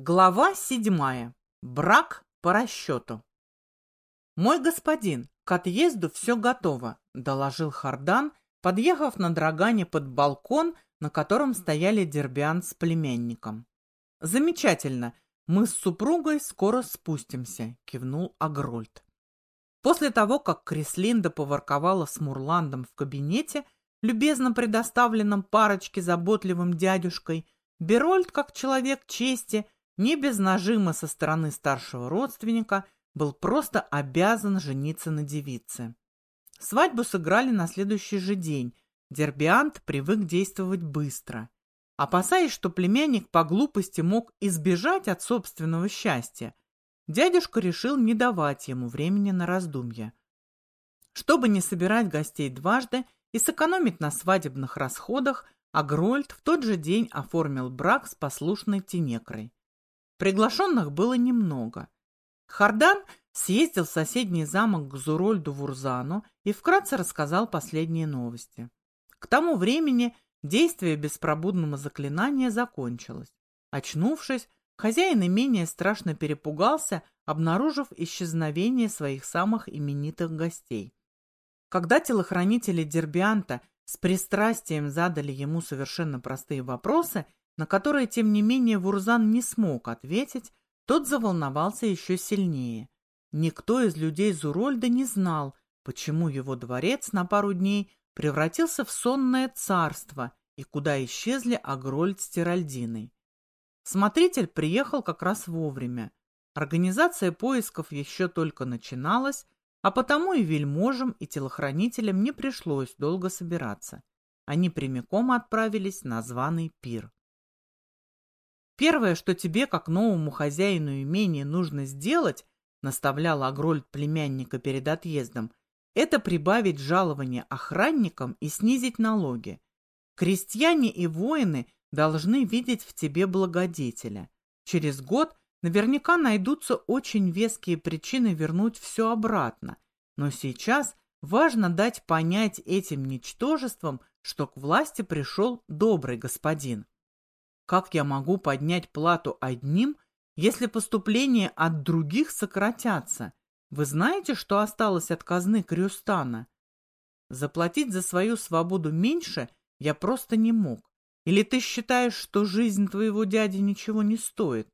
Глава седьмая. Брак по расчету. «Мой господин, к отъезду все готово», — доложил Хардан, подъехав на драгане под балкон, на котором стояли Дербиан с племянником. «Замечательно. Мы с супругой скоро спустимся», — кивнул Агрольд. После того, как Крислинда поворковала с Мурландом в кабинете, любезно предоставленном парочке заботливым дядюшкой, Берольд, как человек чести, — не без нажима со стороны старшего родственника, был просто обязан жениться на девице. Свадьбу сыграли на следующий же день. Дербиант привык действовать быстро. Опасаясь, что племянник по глупости мог избежать от собственного счастья, дядюшка решил не давать ему времени на раздумья. Чтобы не собирать гостей дважды и сэкономить на свадебных расходах, Агрольд в тот же день оформил брак с послушной Тенекрой. Приглашенных было немного. Хардан съездил в соседний замок к Зурольду Вурзану и вкратце рассказал последние новости. К тому времени действие беспробудного заклинания закончилось. Очнувшись, хозяин имения страшно перепугался, обнаружив исчезновение своих самых именитых гостей. Когда телохранители Дербианта с пристрастием задали ему совершенно простые вопросы – на которые, тем не менее, Вурзан не смог ответить, тот заволновался еще сильнее. Никто из людей Зурольда не знал, почему его дворец на пару дней превратился в сонное царство и куда исчезли Агрольд с Тиральдиной. Смотритель приехал как раз вовремя. Организация поисков еще только начиналась, а потому и вельможам, и телохранителям не пришлось долго собираться. Они прямиком отправились на званый пир. Первое, что тебе, как новому хозяину имения, нужно сделать, наставлял Агрольд племянника перед отъездом, это прибавить жалование охранникам и снизить налоги. Крестьяне и воины должны видеть в тебе благодетеля. Через год наверняка найдутся очень веские причины вернуть все обратно. Но сейчас важно дать понять этим ничтожествам, что к власти пришел добрый господин. Как я могу поднять плату одним, если поступления от других сократятся? Вы знаете, что осталось от казны Крюстана? Заплатить за свою свободу меньше я просто не мог. Или ты считаешь, что жизнь твоего дяди ничего не стоит?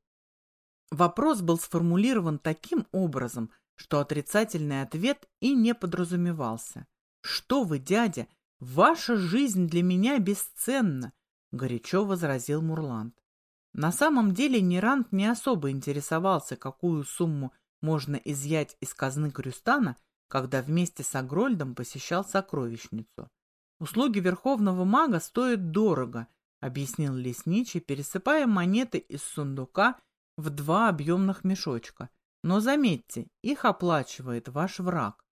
Вопрос был сформулирован таким образом, что отрицательный ответ и не подразумевался. Что вы, дядя, ваша жизнь для меня бесценна горячо возразил Мурланд. На самом деле Нерант не особо интересовался, какую сумму можно изъять из казны Крюстана, когда вместе с Агрольдом посещал сокровищницу. «Услуги верховного мага стоят дорого», — объяснил лесничий, пересыпая монеты из сундука в два объемных мешочка. «Но заметьте, их оплачивает ваш враг».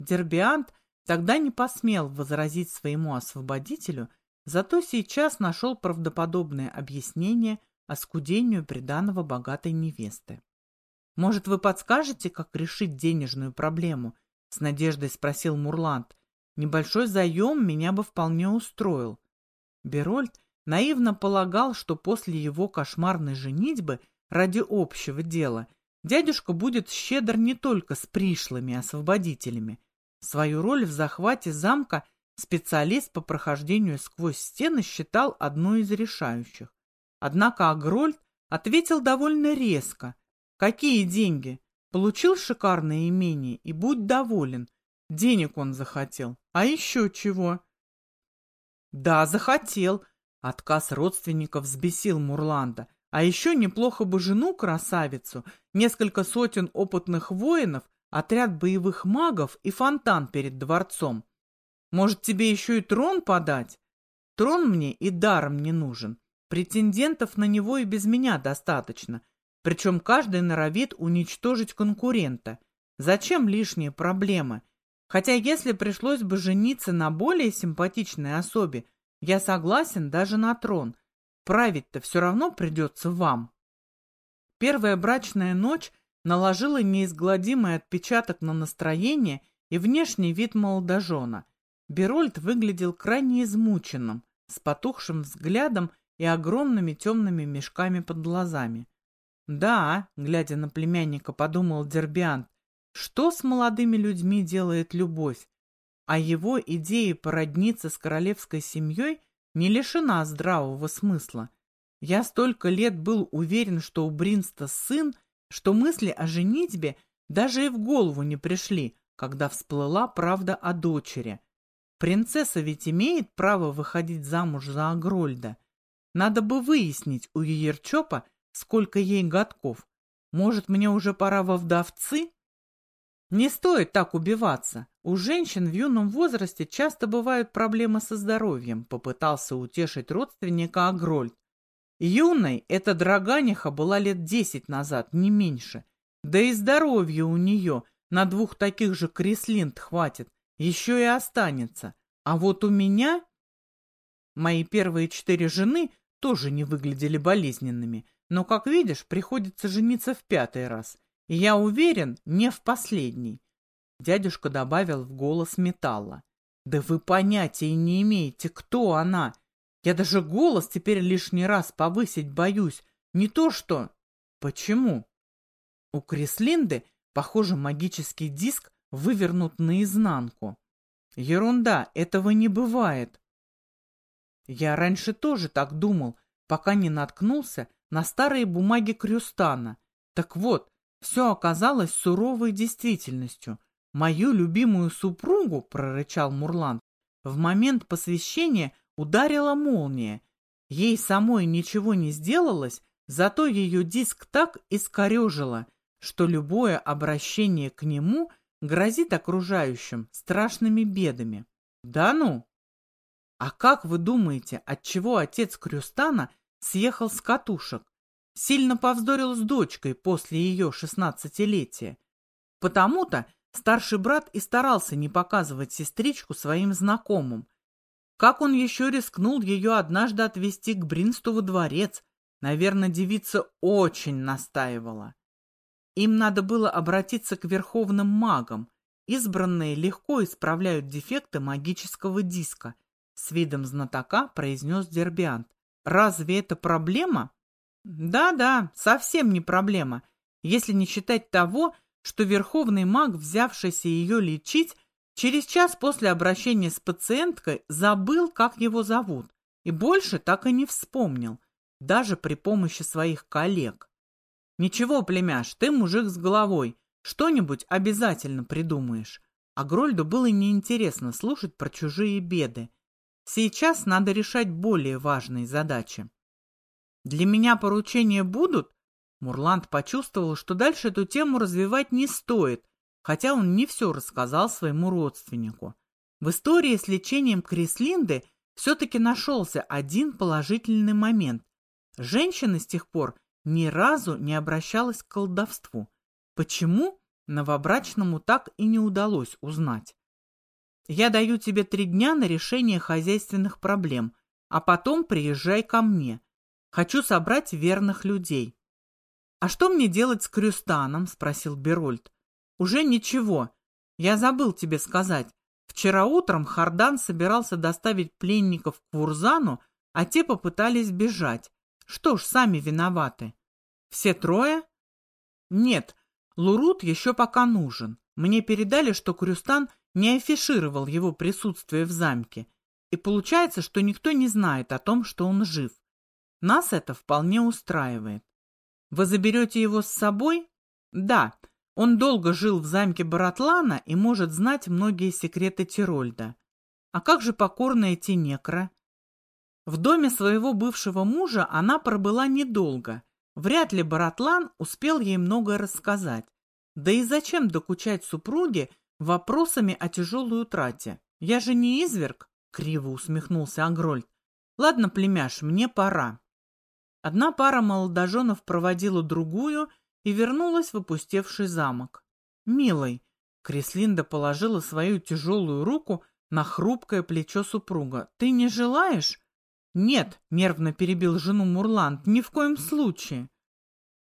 Дербиант тогда не посмел возразить своему освободителю, Зато сейчас нашел правдоподобное объяснение оскудению приданого богатой невесты. «Может, вы подскажете, как решить денежную проблему?» — с надеждой спросил Мурланд. «Небольшой заем меня бы вполне устроил». Берольд наивно полагал, что после его кошмарной женитьбы ради общего дела дядюшка будет щедр не только с пришлыми освободителями. Свою роль в захвате замка — Специалист по прохождению сквозь стены считал одной из решающих. Однако Агрольд ответил довольно резко. «Какие деньги? Получил шикарное имение и будь доволен. Денег он захотел. А еще чего?» «Да, захотел». Отказ родственников взбесил Мурланда. А еще неплохо бы жену-красавицу, несколько сотен опытных воинов, отряд боевых магов и фонтан перед дворцом. Может, тебе еще и трон подать? Трон мне и даром не нужен. Претендентов на него и без меня достаточно. Причем каждый норовит уничтожить конкурента. Зачем лишние проблемы? Хотя если пришлось бы жениться на более симпатичной особе, я согласен даже на трон. Править-то все равно придется вам. Первая брачная ночь наложила неизгладимый отпечаток на настроение и внешний вид молодожена – Берольд выглядел крайне измученным, с потухшим взглядом и огромными темными мешками под глазами. Да, глядя на племянника, подумал Дербиант, что с молодыми людьми делает любовь? А его идея породниться с королевской семьей не лишена здравого смысла. Я столько лет был уверен, что у Бринста сын, что мысли о женитьбе даже и в голову не пришли, когда всплыла правда о дочери. Принцесса ведь имеет право выходить замуж за Агрольда. Надо бы выяснить у Еерчопа, сколько ей годков. Может, мне уже пора во вдовцы? Не стоит так убиваться. У женщин в юном возрасте часто бывают проблемы со здоровьем, попытался утешить родственника Агрольд. Юной эта драганиха была лет десять назад, не меньше. Да и здоровья у нее на двух таких же креслинт хватит, еще и останется. А вот у меня... Мои первые четыре жены тоже не выглядели болезненными, но, как видишь, приходится жениться в пятый раз. И я уверен, не в последний. Дядюшка добавил в голос металла. Да вы понятия не имеете, кто она. Я даже голос теперь лишний раз повысить боюсь. Не то что... Почему? У Крислинды, похоже, магический диск вывернут наизнанку. Ерунда, этого не бывает. Я раньше тоже так думал, пока не наткнулся на старые бумаги Крюстана. Так вот, все оказалось суровой действительностью. Мою любимую супругу, прорычал Мурланд, в момент посвящения ударила молния. Ей самой ничего не сделалось, зато ее диск так искорежило, что любое обращение к нему грозит окружающим страшными бедами. Да ну! А как вы думаете, от чего отец Крюстана съехал с катушек? Сильно повздорил с дочкой после ее шестнадцатилетия. Потому-то старший брат и старался не показывать сестричку своим знакомым. Как он еще рискнул ее однажды отвезти к Бринсту во дворец? Наверное, девица очень настаивала. Им надо было обратиться к верховным магам. Избранные легко исправляют дефекты магического диска. С видом знатока произнес Дербиант. Разве это проблема? Да-да, совсем не проблема, если не считать того, что верховный маг, взявшийся ее лечить, через час после обращения с пациенткой забыл, как его зовут, и больше так и не вспомнил, даже при помощи своих коллег. «Ничего, племяш, ты мужик с головой. Что-нибудь обязательно придумаешь». А Грольду было неинтересно слушать про чужие беды. Сейчас надо решать более важные задачи. «Для меня поручения будут?» Мурланд почувствовал, что дальше эту тему развивать не стоит, хотя он не все рассказал своему родственнику. В истории с лечением Крислинды все-таки нашелся один положительный момент. Женщины с тех пор ни разу не обращалась к колдовству. Почему? Новобрачному так и не удалось узнать. Я даю тебе три дня на решение хозяйственных проблем, а потом приезжай ко мне. Хочу собрать верных людей. А что мне делать с Крюстаном? Спросил Берольд. Уже ничего. Я забыл тебе сказать. Вчера утром Хардан собирался доставить пленников к Вурзану, а те попытались бежать. Что ж, сами виноваты. Все трое? Нет, Лурут еще пока нужен. Мне передали, что Крюстан не афишировал его присутствие в замке. И получается, что никто не знает о том, что он жив. Нас это вполне устраивает. Вы заберете его с собой? Да, он долго жил в замке Баратлана и может знать многие секреты Тирольда. А как же покорная Тенекра? В доме своего бывшего мужа она пробыла недолго. Вряд ли Баратлан успел ей многое рассказать. Да и зачем докучать супруге вопросами о тяжелой утрате? Я же не изверг, криво усмехнулся Агрольд. Ладно, племяш, мне пора. Одна пара молодоженов проводила другую и вернулась в опустевший замок. «Милый», — Креслинда положила свою тяжелую руку на хрупкое плечо супруга, — «ты не желаешь?» «Нет», — нервно перебил жену Мурланд, — «ни в коем случае».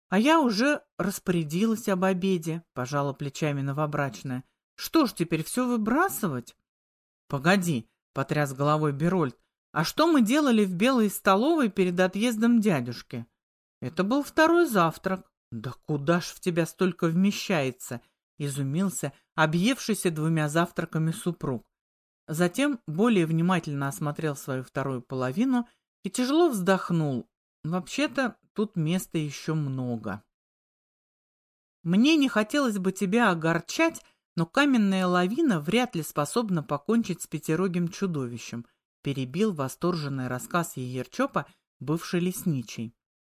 «А я уже распорядилась об обеде», — пожала плечами новобрачная. «Что ж, теперь все выбрасывать?» «Погоди», — потряс головой Берольд, «а что мы делали в белой столовой перед отъездом дядюшки?» «Это был второй завтрак», Да куда ж в тебя столько вмещается? Изумился объевшийся двумя завтраками супруг. Затем более внимательно осмотрел свою вторую половину и тяжело вздохнул. Вообще-то тут места еще много. Мне не хотелось бы тебя огорчать, но каменная лавина вряд ли способна покончить с пятерогим чудовищем, перебил восторженный рассказ Еерчопа бывший лесничий.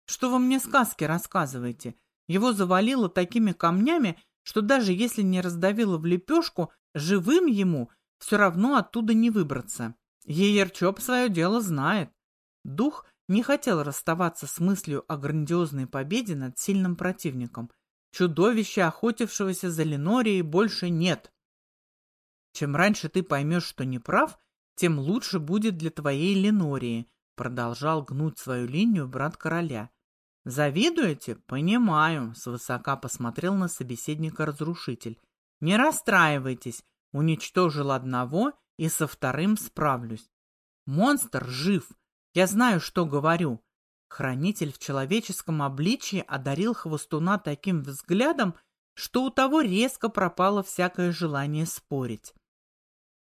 Что вы мне сказки рассказываете? Его завалило такими камнями, что даже если не раздавило в лепешку, живым ему все равно оттуда не выбраться. Еерчоп свое дело знает. Дух не хотел расставаться с мыслью о грандиозной победе над сильным противником. Чудовища, охотившегося за Ленорией, больше нет. Чем раньше ты поймешь, что не прав, тем лучше будет для твоей Ленории, продолжал гнуть свою линию брат короля. Завидуете? Понимаю, свысока посмотрел на собеседника разрушитель. Не расстраивайтесь, уничтожил одного и со вторым справлюсь. Монстр жив, я знаю, что говорю. Хранитель в человеческом обличье одарил хвостуна таким взглядом, что у того резко пропало всякое желание спорить.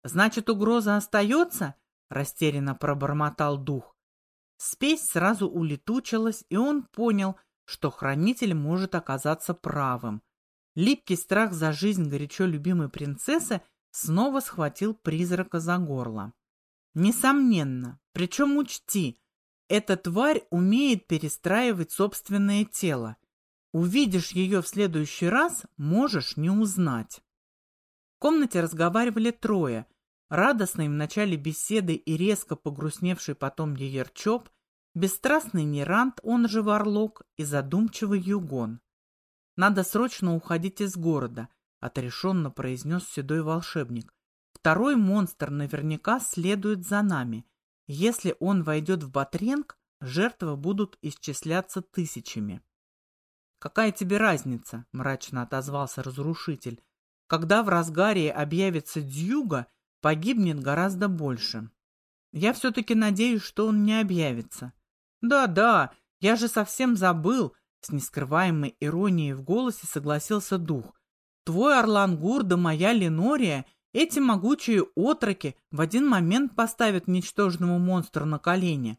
«Значит, угроза остается?» — растерянно пробормотал дух. Спесь сразу улетучилась, и он понял, что хранитель может оказаться правым. Липкий страх за жизнь горячо любимой принцессы снова схватил призрака за горло. Несомненно, причем учти, эта тварь умеет перестраивать собственное тело. Увидишь ее в следующий раз, можешь не узнать. В комнате разговаривали трое. Радостный в начале беседы и резко погрустневший потом Еерчоп, бесстрастный Нерант, он же Варлок, и задумчивый Югон. «Надо срочно уходить из города», — отрешенно произнес седой волшебник. «Второй монстр наверняка следует за нами. Если он войдет в Батренг, жертвы будут исчисляться тысячами. «Какая тебе разница?» – мрачно отозвался разрушитель. «Когда в разгаре объявится Дьюга, погибнет гораздо больше. Я все-таки надеюсь, что он не объявится». «Да-да, я же совсем забыл», – с нескрываемой иронией в голосе согласился дух. «Твой Орлангур да моя Ленория эти могучие отроки в один момент поставят ничтожному монстру на колени.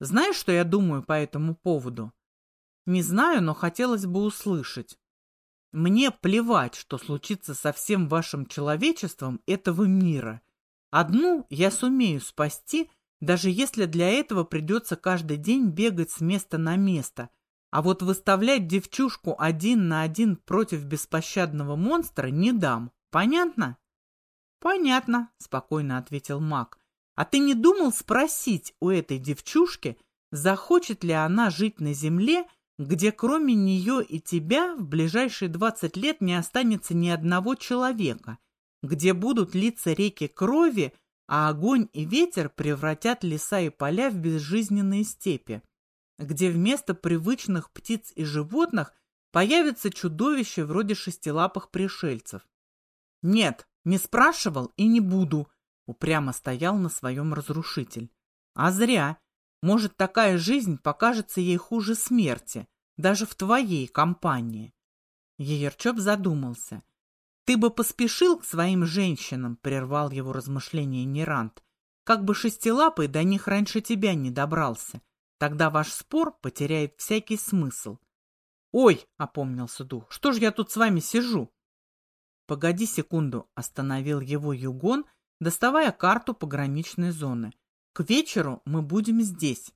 Знаешь, что я думаю по этому поводу? Не знаю, но хотелось бы услышать. Мне плевать, что случится со всем вашим человечеством этого мира. Одну я сумею спасти, даже если для этого придется каждый день бегать с места на место. А вот выставлять девчушку один на один против беспощадного монстра не дам. Понятно? «Понятно», — спокойно ответил маг. «А ты не думал спросить у этой девчушки, захочет ли она жить на земле, где кроме нее и тебя в ближайшие двадцать лет не останется ни одного человека, где будут литься реки крови, а огонь и ветер превратят леса и поля в безжизненные степи, где вместо привычных птиц и животных появятся чудовища вроде шестилапых пришельцев. Нет, не спрашивал и не буду, упрямо стоял на своем разрушитель. А зря. Может, такая жизнь покажется ей хуже смерти, даже в твоей компании. Еерчоп задумался. Ты бы поспешил к своим женщинам, прервал его размышления Нерант. Как бы шестилапый до них раньше тебя не добрался. Тогда ваш спор потеряет всякий смысл. «Ой!» — опомнился дух. «Что ж я тут с вами сижу? «Погоди секунду», — остановил его Югон, доставая карту пограничной зоны. «К вечеру мы будем здесь».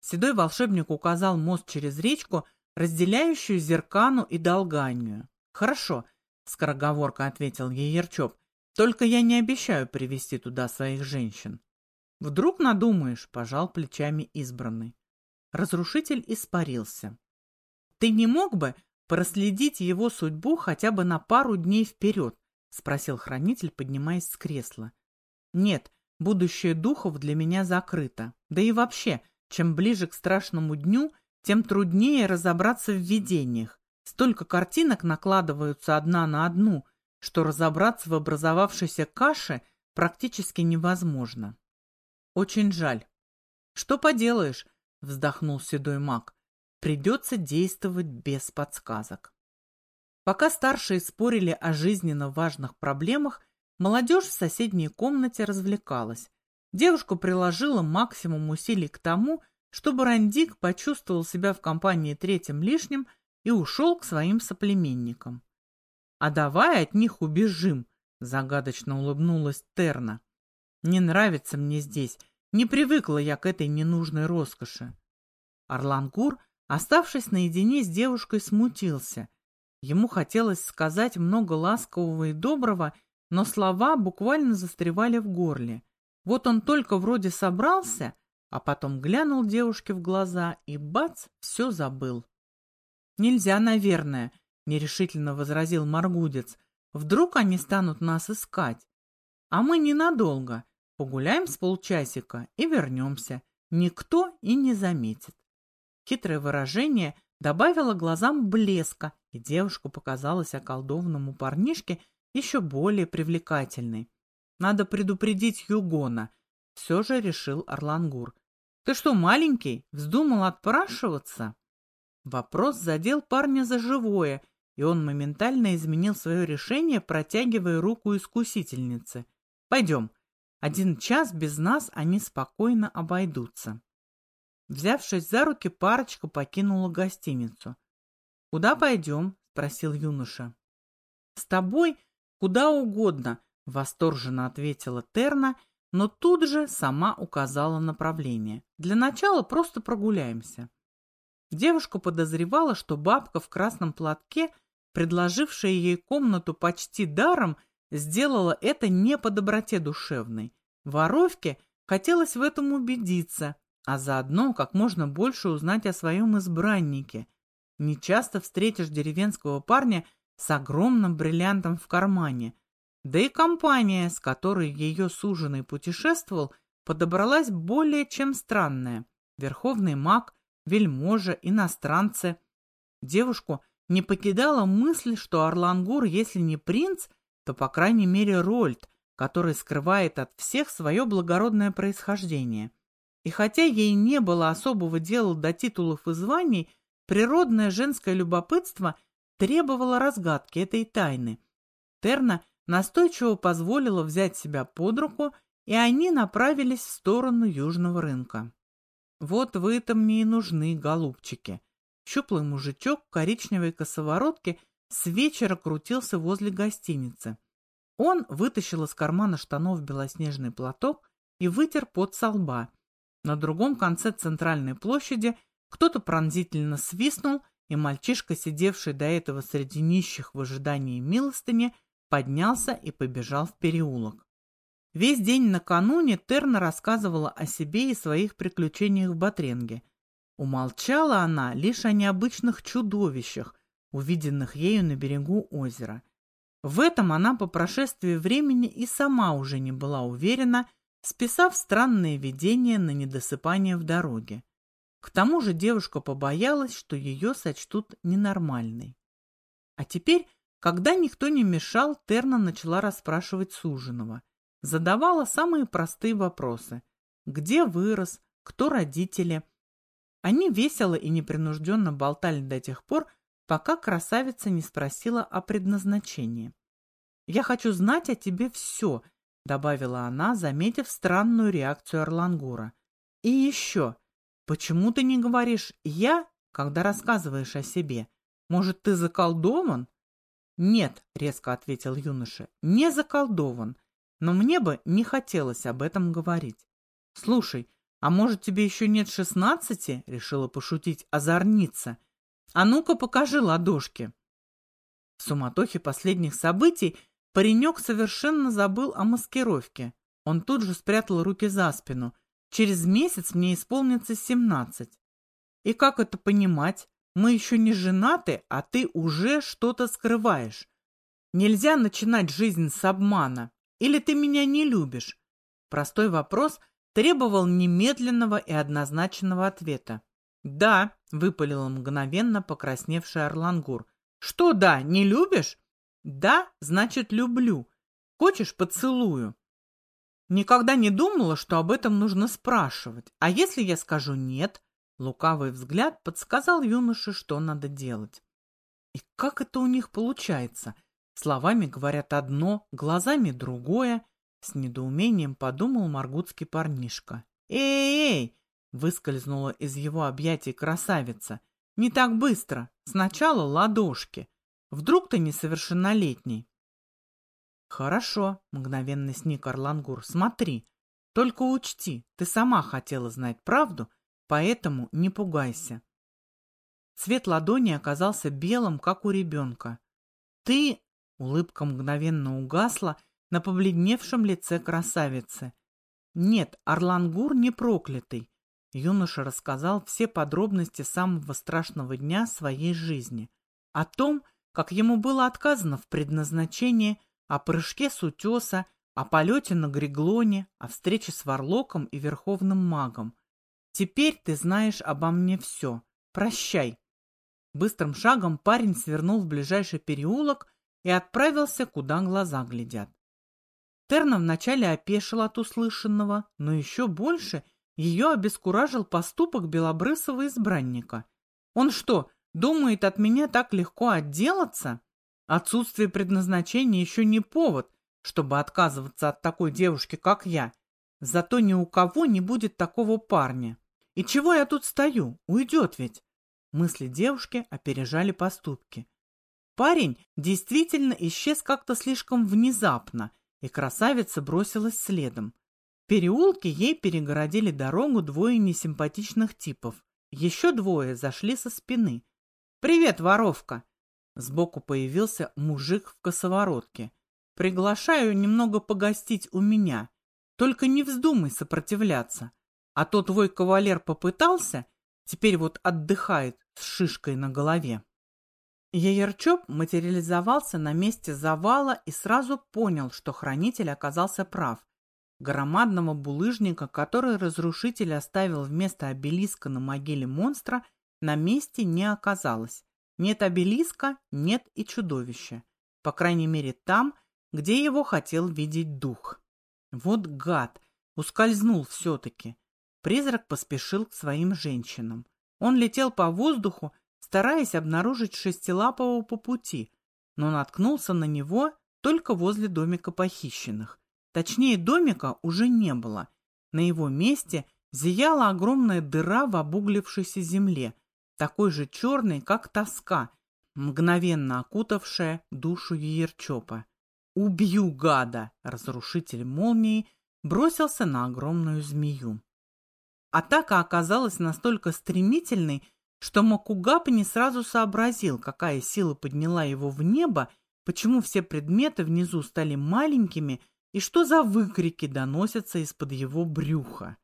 Седой волшебник указал мост через речку, разделяющую Зеркану и Долганию. «Хорошо», — скороговорка ответил Еерчоп, «только я не обещаю привести туда своих женщин». «Вдруг надумаешь», — пожал плечами избранный. Разрушитель испарился. «Ты не мог бы проследить его судьбу хотя бы на пару дней вперед?» — спросил хранитель, поднимаясь с кресла. «Нет, будущее духов для меня закрыто. Да и вообще, чем ближе к страшному дню, тем труднее разобраться в видениях. Столько картинок накладываются одна на одну, что разобраться в образовавшейся каше практически невозможно. Очень жаль. Что поделаешь, вздохнул седой маг. придется действовать без подсказок. Пока старшие спорили о жизненно важных проблемах, молодежь в соседней комнате развлекалась. Девушка приложила максимум усилий к тому, чтобы Рандик почувствовал себя в компании третьим лишним и ушел к своим соплеменникам. «А давай от них убежим», — загадочно улыбнулась Терна. «Не нравится мне здесь, не привыкла я к этой ненужной роскоши». Орлангур, оставшись наедине с девушкой, смутился. Ему хотелось сказать много ласкового и доброго, но слова буквально застревали в горле. Вот он только вроде собрался, а потом глянул девушке в глаза и, бац, все забыл. «Нельзя, наверное», — нерешительно возразил Маргудец. «Вдруг они станут нас искать? А мы ненадолго. Погуляем с полчасика и вернемся. Никто и не заметит». Хитрое выражение добавило глазам блеска, и девушку показалось околдованному парнишке еще более привлекательной. «Надо предупредить Югона», — все же решил Орлангур. «Ты что, маленький, вздумал отпрашиваться?» Вопрос задел парня за живое, и он моментально изменил свое решение, протягивая руку искусительницы. «Пойдем. Один час без нас они спокойно обойдутся». Взявшись за руки, парочка покинула гостиницу. «Куда пойдем?» — спросил юноша. «С тобой куда угодно», — восторженно ответила Терна, но тут же сама указала направление. «Для начала просто прогуляемся». Девушка подозревала, что бабка в красном платке, предложившая ей комнату почти даром, сделала это не по доброте душевной. Воровке хотелось в этом убедиться, а заодно как можно больше узнать о своем избраннике. Не часто встретишь деревенского парня с огромным бриллиантом в кармане. Да и компания, с которой ее суженый путешествовал, подобралась более чем странная. Верховный маг, вельможа, иностранцы. Девушку не покидала мысль, что Орлангур, если не принц, то, по крайней мере, Рольд, который скрывает от всех свое благородное происхождение. И хотя ей не было особого дела до титулов и званий, природное женское любопытство требовало разгадки этой тайны. Терна настойчиво позволила взять себя под руку, и они направились в сторону южного рынка. Вот вы-то мне и нужны, голубчики. Щуплый мужичок в коричневой косоворотке с вечера крутился возле гостиницы. Он вытащил из кармана штанов белоснежный платок и вытер пот со лба. На другом конце центральной площади кто-то пронзительно свистнул, и мальчишка, сидевший до этого среди нищих в ожидании милостыни, поднялся и побежал в переулок. Весь день накануне Терна рассказывала о себе и своих приключениях в Батренге. Умолчала она лишь о необычных чудовищах, увиденных ею на берегу озера. В этом она по прошествии времени и сама уже не была уверена, списав странные видения на недосыпание в дороге. К тому же девушка побоялась, что ее сочтут ненормальной. А теперь, когда никто не мешал, Терна начала расспрашивать суженого. Задавала самые простые вопросы. Где вырос, кто родители. Они весело и непринужденно болтали до тех пор, пока красавица не спросила о предназначении. «Я хочу знать о тебе все», — добавила она, заметив странную реакцию Орлангура. «И еще, почему ты не говоришь «я», когда рассказываешь о себе? Может, ты заколдован?» «Нет», — резко ответил юноша, — «не заколдован, но мне бы не хотелось об этом говорить. Слушай, а может, тебе еще нет шестнадцати?» — решила пошутить озорница. «А ну-ка, покажи ладошки». В суматохе последних событий Паренек совершенно забыл о маскировке. Он тут же спрятал руки за спину. Через месяц мне исполнится семнадцать. И как это понимать? Мы еще не женаты, а ты уже что-то скрываешь. Нельзя начинать жизнь с обмана. Или ты меня не любишь? Простой вопрос требовал немедленного и однозначного ответа. «Да», — выпалил мгновенно покрасневший Орлангур. «Что да, не любишь? Да, значит, люблю. Хочешь, поцелую. Никогда не думала, что об этом нужно спрашивать. А если я скажу нет? Лукавый взгляд подсказал юноше, что надо делать. И как это у них получается? Словами говорят одно, глазами другое. С недоумением подумал маргутский парнишка. «Эй-эй!» — выскользнула из его объятий красавица. «Не так быстро. Сначала ладошки. Вдруг ты несовершеннолетний?» «Хорошо», — мгновенно сник Орлангур. «Смотри. Только учти, ты сама хотела знать правду, поэтому не пугайся». Цвет ладони оказался белым, как у ребенка. «Ты...» — улыбка мгновенно угасла на побледневшем лице красавицы. «Нет, Орлангур не проклятый». Юноша рассказал все подробности самого страшного дня своей жизни. О том, как ему было отказано в предназначении, о прыжке с утеса, о полете на Григлоне, о встрече с Варлоком и Верховным Магом. Теперь ты знаешь обо мне все. Прощай. Быстрым шагом парень свернул в ближайший переулок и отправился, куда глаза глядят. Терна вначале опешила от услышанного, но еще больше ее обескуражил поступок белобрысого избранника. Он что, думает от меня так легко отделаться? Отсутствие предназначения еще не повод, чтобы отказываться от такой девушки, как я. Зато ни у кого не будет такого парня. И чего я тут стою? Уйдет ведь. Мысли девушки опережали поступки. Парень действительно исчез как-то слишком внезапно, и красавица бросилась следом. Переулке ей перегородили дорогу двое несимпатичных типов. Еще двое зашли со спины. «Привет, воровка!» Сбоку появился мужик в косоворотке. «Приглашаю немного погостить у меня. Только не вздумай сопротивляться. А то твой кавалер попытался, теперь вот отдыхает с шишкой на голове». Яерчоп материализовался на месте завала и сразу понял, что хранитель оказался прав. Громадного булыжника, который разрушитель оставил вместо обелиска на могиле монстра, на месте не оказалось. Нет обелиска, нет и чудовища. По крайней мере там, где его хотел видеть дух. Вот гад, ускользнул все-таки. Призрак поспешил к своим женщинам. Он летел по воздуху, стараясь обнаружить шестилапого по пути, но наткнулся на него только возле домика похищенных. Точнее, домика уже не было. На его месте зияла огромная дыра в обуглившейся земле, такой же черной, как тоска, мгновенно окутавшая душу Ерчопа. «Убью гада!» — разрушитель молнии бросился на огромную змею. Атака оказалась настолько стремительной, что Макугап не сразу сообразил, какая сила подняла его в небо, почему все предметы внизу стали маленькими и что за выкрики доносятся из-под его брюха.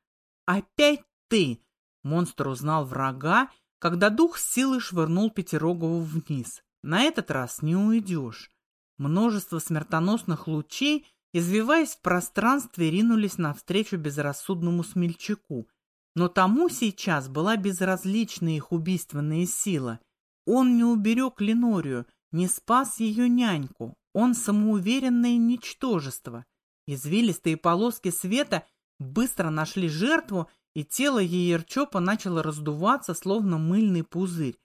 «Опять ты!» Монстр узнал врага, когда дух силы швырнул Пятерогову вниз. На этот раз не уйдешь. Множество смертоносных лучей, извиваясь в пространстве, ринулись навстречу безрассудному смельчаку, но тому сейчас была безразлична их убийственная сила. Он не уберег Ленорию, не спас ее няньку. Он самоуверенное ничтожество. Извилистые полоски света быстро нашли жертву, и тело Еерчопа начало раздуваться, словно мыльный пузырь.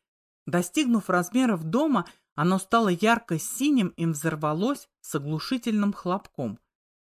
Достигнув размеров дома, оно стало ярко-синим и взорвалось с оглушительным хлопком.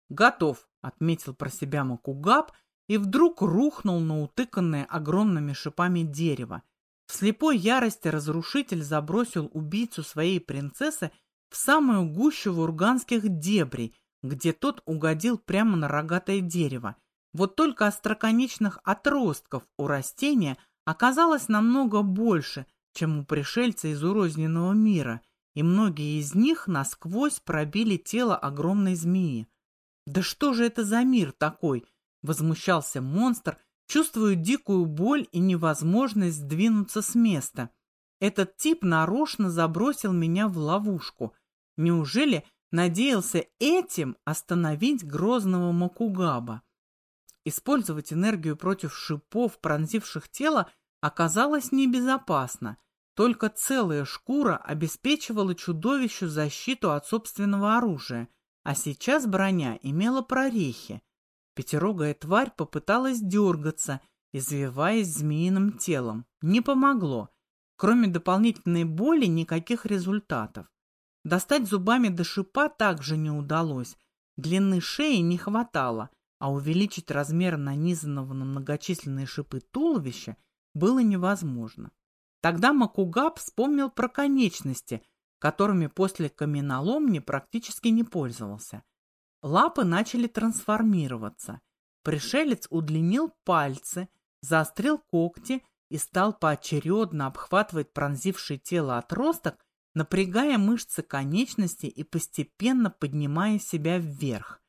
«Готов», — отметил про себя Макугаб, и вдруг рухнул на утыканное огромными шипами дерево. В слепой ярости разрушитель забросил убийцу своей принцессы в самую гущу вурганских дебрей, где тот угодил прямо на рогатое дерево. Вот только остроконечных отростков у растения оказалось намного больше, чем у пришельца из урозненного мира, и многие из них насквозь пробили тело огромной змеи. Да что же это за мир такой, Возмущался монстр, чувствуя дикую боль и невозможность сдвинуться с места. Этот тип нарочно забросил меня в ловушку. Неужели надеялся этим остановить грозного Макугаба? Использовать энергию против шипов, пронзивших тело, оказалось небезопасно. Только целая шкура обеспечивала чудовищу защиту от собственного оружия, а сейчас броня имела прорехи. Пятерогая тварь попыталась дергаться, извиваясь змеиным телом. Не помогло. Кроме дополнительной боли никаких результатов. Достать зубами до шипа также не удалось. Длины шеи не хватало, а увеличить размер нанизанного на многочисленные шипы туловища было невозможно. Тогда Макугаб вспомнил про конечности, которыми после каменоломни практически не пользовался. Лапы начали трансформироваться. Пришелец удлинил пальцы, заострил когти и стал поочередно обхватывать пронзившее тело отросток, напрягая мышцы конечности и постепенно поднимая себя вверх.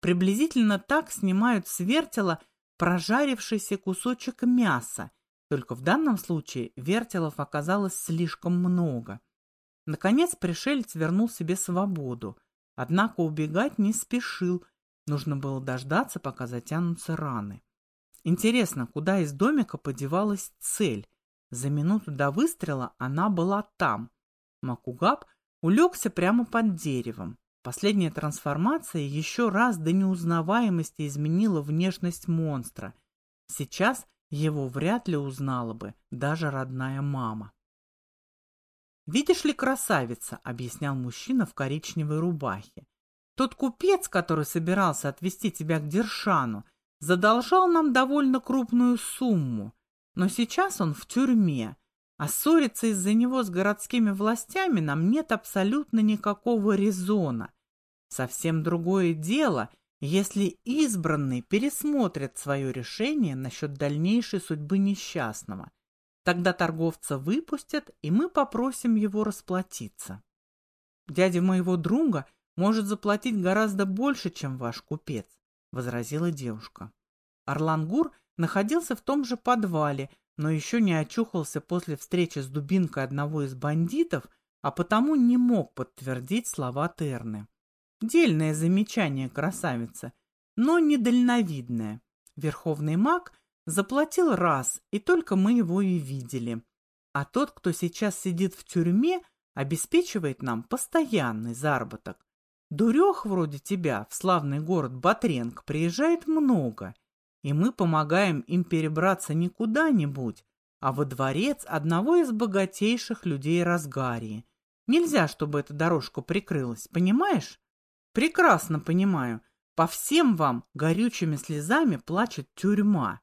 Приблизительно так снимают с вертела прожарившийся кусочек мяса, только в данном случае вертелов оказалось слишком много. Наконец пришелец вернул себе свободу, однако убегать не спешил, нужно было дождаться, пока затянутся раны. Интересно, куда из домика подевалась цель? За минуту до выстрела она была там. Макугаб улегся прямо под деревом. Последняя трансформация еще раз до неузнаваемости изменила внешность монстра. Сейчас его вряд ли узнала бы даже родная мама. «Видишь ли, красавица», — объяснял мужчина в коричневой рубахе. «Тот купец, который собирался отвезти тебя к Дершану, задолжал нам довольно крупную сумму, но сейчас он в тюрьме, а ссориться из-за него с городскими властями нам нет абсолютно никакого резона. Совсем другое дело, если избранный пересмотрит свое решение насчет дальнейшей судьбы несчастного. Тогда торговца выпустят, и мы попросим его расплатиться. Дядя моего друга может заплатить гораздо больше, чем ваш купец, возразила девушка. Орлангур находился в том же подвале, но еще не очухался после встречи с дубинкой одного из бандитов, а потому не мог подтвердить слова Терны. Дельное замечание, красавица, но недальновидное. Верховный маг заплатил раз, и только мы его и видели. А тот, кто сейчас сидит в тюрьме, обеспечивает нам постоянный заработок. Дурех вроде тебя в славный город Батренг приезжает много, и мы помогаем им перебраться не куда-нибудь, а во дворец одного из богатейших людей Разгарии. Нельзя, чтобы эта дорожка прикрылась, понимаешь? Прекрасно понимаю. По всем вам горючими слезами плачет тюрьма.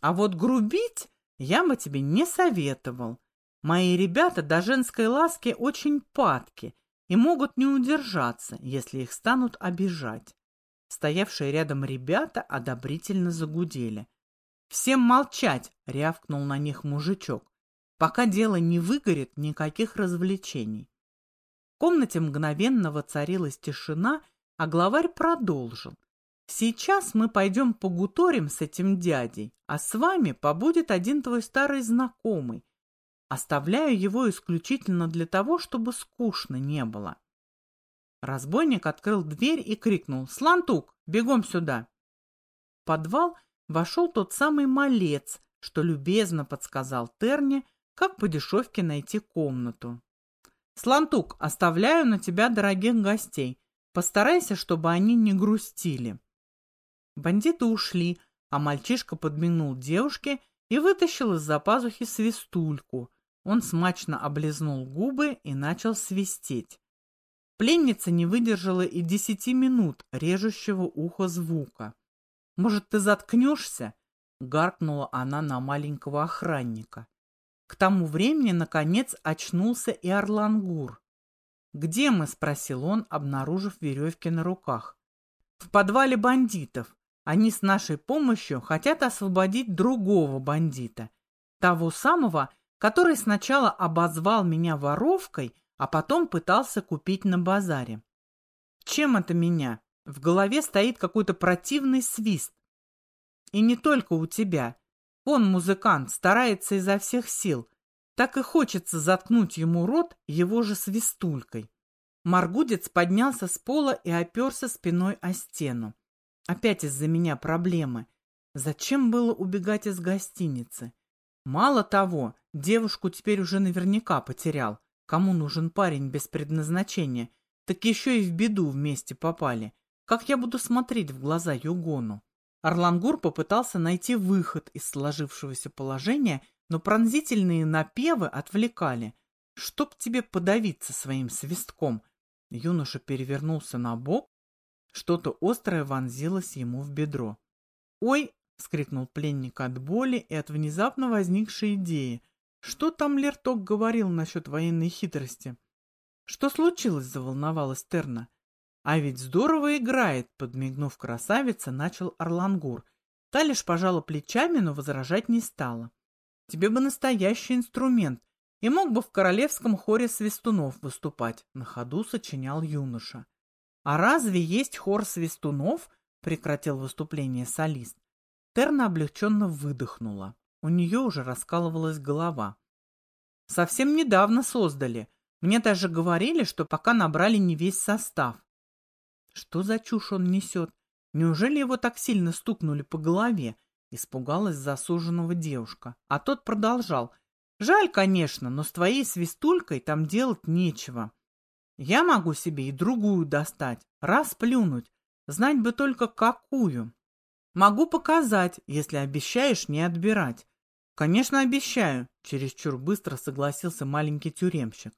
А вот грубить я бы тебе не советовал. Мои ребята до женской ласки очень падки и могут не удержаться, если их станут обижать. Стоявшие рядом ребята одобрительно загудели. «Всем молчать!» — рявкнул на них мужичок. «Пока дело не выгорит, никаких развлечений». В комнате мгновенно воцарилась тишина, а главарь продолжил. «Сейчас мы пойдем погуторим с этим дядей, а с вами побудет один твой старый знакомый. Оставляю его исключительно для того, чтобы скучно не было. Разбойник открыл дверь и крикнул «Слантук, бегом сюда!». В подвал вошел тот самый малец, что любезно подсказал Терне, как по дешевке найти комнату. «Слантук, оставляю на тебя дорогих гостей. Постарайся, чтобы они не грустили». Бандиты ушли, а мальчишка подмигнул девушке и вытащил из-за пазухи свистульку. Он смачно облизнул губы и начал свистеть. Пленница не выдержала и десяти минут режущего ухо звука. «Может, ты заткнешься?» — гаркнула она на маленького охранника. К тому времени, наконец, очнулся и Орлангур. «Где мы?» — спросил он, обнаружив веревки на руках. «В подвале бандитов. Они с нашей помощью хотят освободить другого бандита. Того самого, который сначала обозвал меня воровкой, а потом пытался купить на базаре. Чем это меня? В голове стоит какой-то противный свист. И не только у тебя. Он, музыкант, старается изо всех сил. Так и хочется заткнуть ему рот его же свистулькой. Маргудец поднялся с пола и оперся спиной о стену. Опять из-за меня проблемы. Зачем было убегать из гостиницы? Мало того, девушку теперь уже наверняка потерял. Кому нужен парень без предназначения? Так еще и в беду вместе попали. Как я буду смотреть в глаза Югону? Орлангур попытался найти выход из сложившегося положения, но пронзительные напевы отвлекали. «Чтоб тебе подавиться своим свистком!» Юноша перевернулся на бок, что-то острое вонзилось ему в бедро. «Ой!» — вскрикнул пленник от боли и от внезапно возникшей идеи. «Что там Лерток говорил насчет военной хитрости?» «Что случилось?» — заволновалась Терна. «А ведь здорово играет!» — подмигнув красавица, начал Орлангур. Та лишь пожала плечами, но возражать не стала. «Тебе бы настоящий инструмент, и мог бы в королевском хоре свистунов выступать», — на ходу сочинял юноша. «А разве есть хор свистунов?» — прекратил выступление солист. Терна облегченно выдохнула. У нее уже раскалывалась голова. «Совсем недавно создали. Мне даже говорили, что пока набрали не весь состав. Что за чушь он несет? Неужели его так сильно стукнули по голове? Испугалась засуженного девушка. А тот продолжал. Жаль, конечно, но с твоей свистулькой там делать нечего. Я могу себе и другую достать, раз плюнуть. Знать бы только какую. Могу показать, если обещаешь не отбирать. Конечно, обещаю, чересчур быстро согласился маленький тюремщик.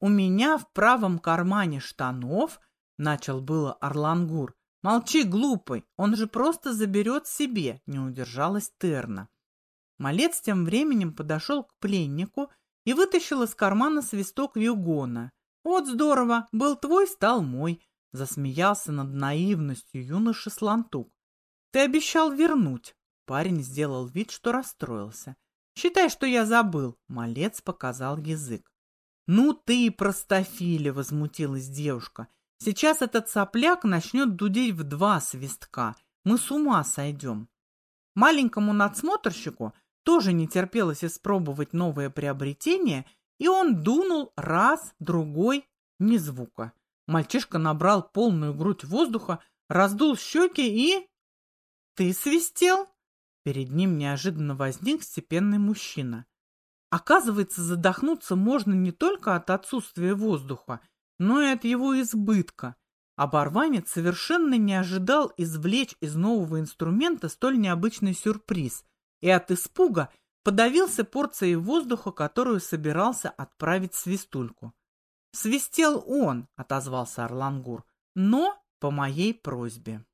У меня в правом кармане штанов Начал было Орлангур. Молчи, глупый, он же просто заберет себе, не удержалась Терна. Малец тем временем подошел к пленнику и вытащил из кармана свисток Югона. Вот здорово, был твой, стал мой, засмеялся над наивностью юноши Слантук. Ты обещал вернуть. Парень сделал вид, что расстроился. Считай, что я забыл. Малец показал язык. Ну ты и простофиля, возмутилась девушка. Сейчас этот сопляк начнет дудеть в два свистка. Мы с ума сойдем. Маленькому надсмотрщику тоже не терпелось испробовать новое приобретение, и он дунул раз, другой, ни звука. Мальчишка набрал полную грудь воздуха, раздул щеки и... «Ты свистел?» Перед ним неожиданно возник степенный мужчина. Оказывается, задохнуться можно не только от отсутствия воздуха, но и от его избытка. Оборванец совершенно не ожидал извлечь из нового инструмента столь необычный сюрприз и от испуга подавился порцией воздуха, которую собирался отправить свистульку. «Свистел он», — отозвался Орлангур, — «но по моей просьбе».